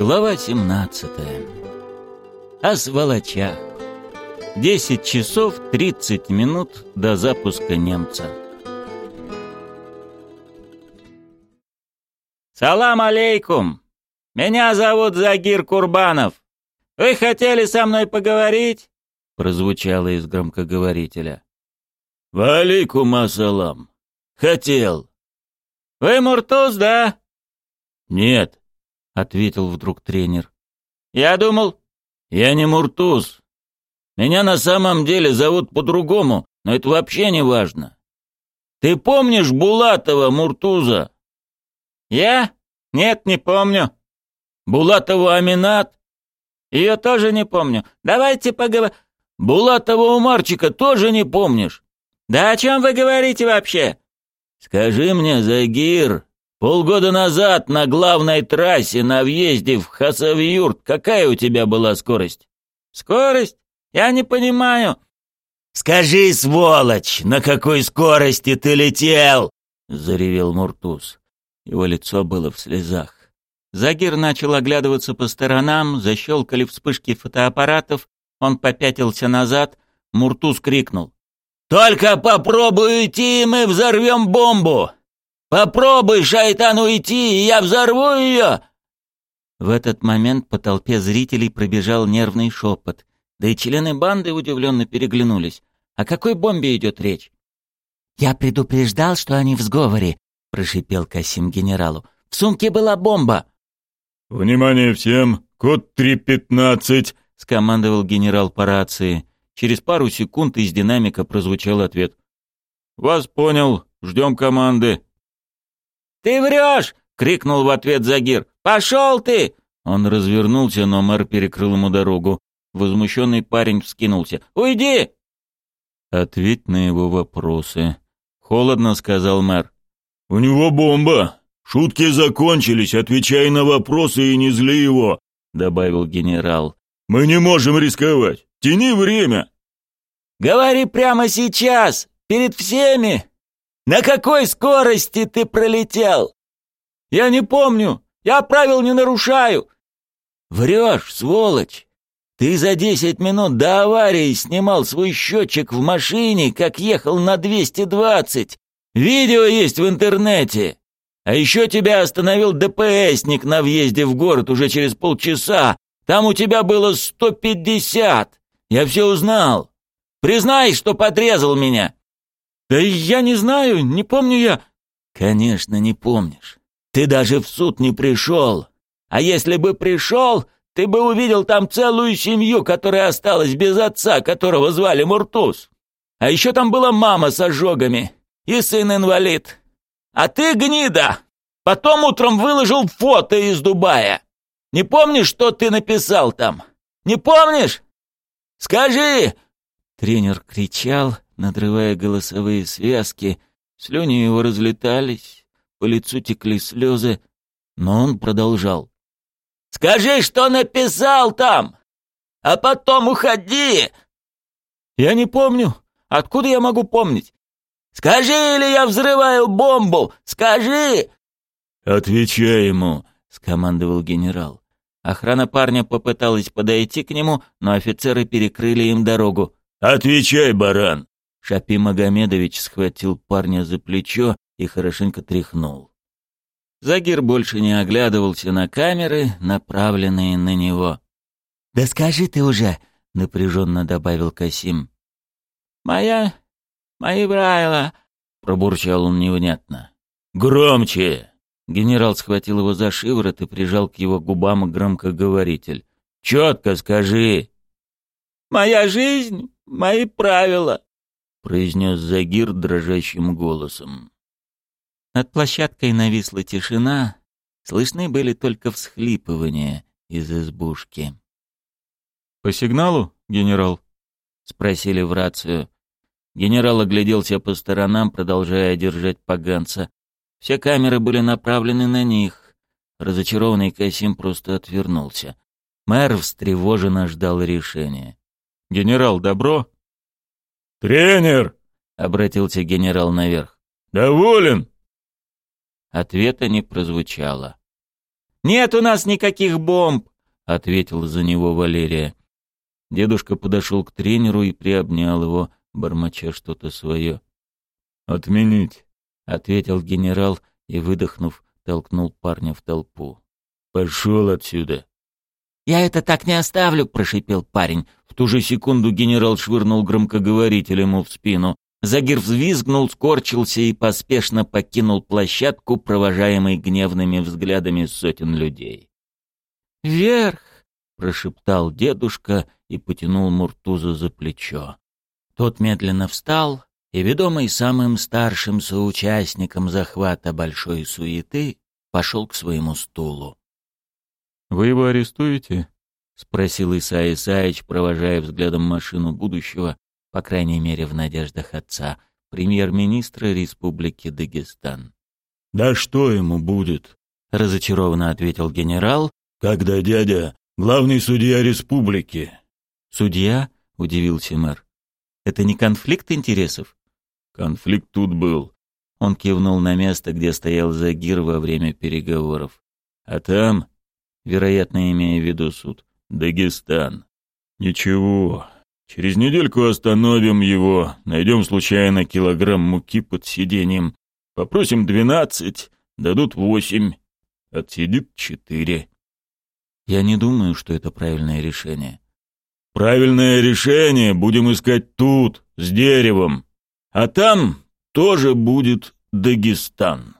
Глава 17. О сволочах. 10 часов 30 минут до запуска немца. «Салам алейкум! Меня зовут Загир Курбанов. Вы хотели со мной поговорить?» прозвучало из громкоговорителя. «Валейкум ассалам. Хотел». «Вы Муртуз, да?» «Нет», — ответил вдруг тренер. «Я думал...» «Я не Муртуз. Меня на самом деле зовут по-другому, но это вообще не важно. Ты помнишь Булатова Муртуза?» «Я? Нет, не помню». «Булатова Аминат?» «Ее тоже не помню. Давайте поговорим...» «Булатова Умарчика тоже не помнишь?» «Да о чем вы говорите вообще?» «Скажи мне, Загир, полгода назад на главной трассе на въезде в Хасавюрт какая у тебя была скорость?» «Скорость? Я не понимаю». «Скажи, сволочь, на какой скорости ты летел?» — заревел Муртуз. Его лицо было в слезах. Загир начал оглядываться по сторонам, защелкали вспышки фотоаппаратов, он попятился назад, Муртуз крикнул. «Только попробуй уйти, и мы взорвем бомбу! Попробуй, шайтан, уйти, и я взорву ее!» В этот момент по толпе зрителей пробежал нервный шепот, да и члены банды удивленно переглянулись. О какой бомбе идет речь? «Я предупреждал, что они в сговоре», — прошипел Касим генералу. «В сумке была бомба!» «Внимание всем! Код 315!» — скомандовал генерал по рации. Через пару секунд из динамика прозвучал ответ. «Вас понял. Ждем команды». «Ты врешь!» — крикнул в ответ Загир. «Пошел ты!» Он развернулся, но мэр перекрыл ему дорогу. Возмущенный парень вскинулся. «Уйди!» «Ответь на его вопросы», — холодно сказал мэр. «У него бомба. Шутки закончились, отвечай на вопросы и не зли его», — добавил генерал. «Мы не можем рисковать. Тяни время!» «Говори прямо сейчас, перед всеми! На какой скорости ты пролетел?» «Я не помню! Я правил не нарушаю!» «Врешь, сволочь! Ты за десять минут до аварии снимал свой счетчик в машине, как ехал на 220. Видео есть в интернете. А еще тебя остановил ДПСник на въезде в город уже через полчаса. Там у тебя было 150. Я все узнал. Признай, что подрезал меня!» «Да я не знаю, не помню я...» «Конечно, не помнишь. Ты даже в суд не пришел. А если бы пришел, ты бы увидел там целую семью, которая осталась без отца, которого звали Муртуз. А еще там была мама с ожогами и сын-инвалид. А ты, гнида, потом утром выложил фото из Дубая. Не помнишь, что ты написал там? Не помнишь?» Скажи!» Тренер кричал, надрывая голосовые связки. Слюни его разлетались, по лицу текли слезы, но он продолжал. «Скажи, что написал там, а потом уходи!» «Я не помню. Откуда я могу помнить?» «Скажи, или я взрываю бомбу! Скажи!» «Отвечай ему!» — скомандовал генерал. Охрана парня попыталась подойти к нему, но офицеры перекрыли им дорогу. «Отвечай, баран!» Шапи Магомедович схватил парня за плечо и хорошенько тряхнул. Загир больше не оглядывался на камеры, направленные на него. «Да скажи ты уже!» — напряженно добавил Касим. «Моя... мои правила...» — пробурчал он невнятно. «Громче!» Генерал схватил его за шиворот и прижал к его губам громкоговоритель. «Четко скажи!» «Моя жизнь, мои правила», — произнес Загир дрожащим голосом. Над площадкой нависла тишина, слышны были только всхлипывания из избушки. «По сигналу, генерал?» — спросили в рацию. Генерал огляделся по сторонам, продолжая держать поганца. Все камеры были направлены на них. Разочарованный Касим просто отвернулся. Мэр встревоженно ждал решения. «Генерал, добро?» «Тренер!» — обратился генерал наверх. «Доволен?» Ответа не прозвучало. «Нет у нас никаких бомб!» — ответил за него Валерия. Дедушка подошел к тренеру и приобнял его, бормоча что-то свое. «Отменить», — ответил генерал и, выдохнув, толкнул парня в толпу. «Пошел отсюда!» «Я это так не оставлю!» — прошипел парень. В ту же секунду генерал швырнул громкоговоритель ему в спину. Загир взвизгнул, скорчился и поспешно покинул площадку, провожаемый гневными взглядами сотен людей. «Вверх!» — прошептал дедушка и потянул Муртуза за плечо. Тот медленно встал и, ведомый самым старшим соучастником захвата большой суеты, пошел к своему стулу. «Вы его арестуете?» — спросил Исай Исаевич, провожая взглядом машину будущего, по крайней мере в надеждах отца, премьер-министра Республики Дагестан. «Да что ему будет?» — разочарованно ответил генерал. «Когда дядя — главный судья республики». «Судья?» — удивился мэр. «Это не конфликт интересов?» «Конфликт тут был». Он кивнул на место, где стоял Загир во время переговоров. «А там, вероятно, имея в виду суд, Дагестан. Ничего, Через недельку остановим его, найдем случайно килограмм муки под сиденьем. Попросим двенадцать, дадут восемь. Отсидит четыре. Я не думаю, что это правильное решение. Правильное решение будем искать тут, с деревом. А там тоже будет Дагестан.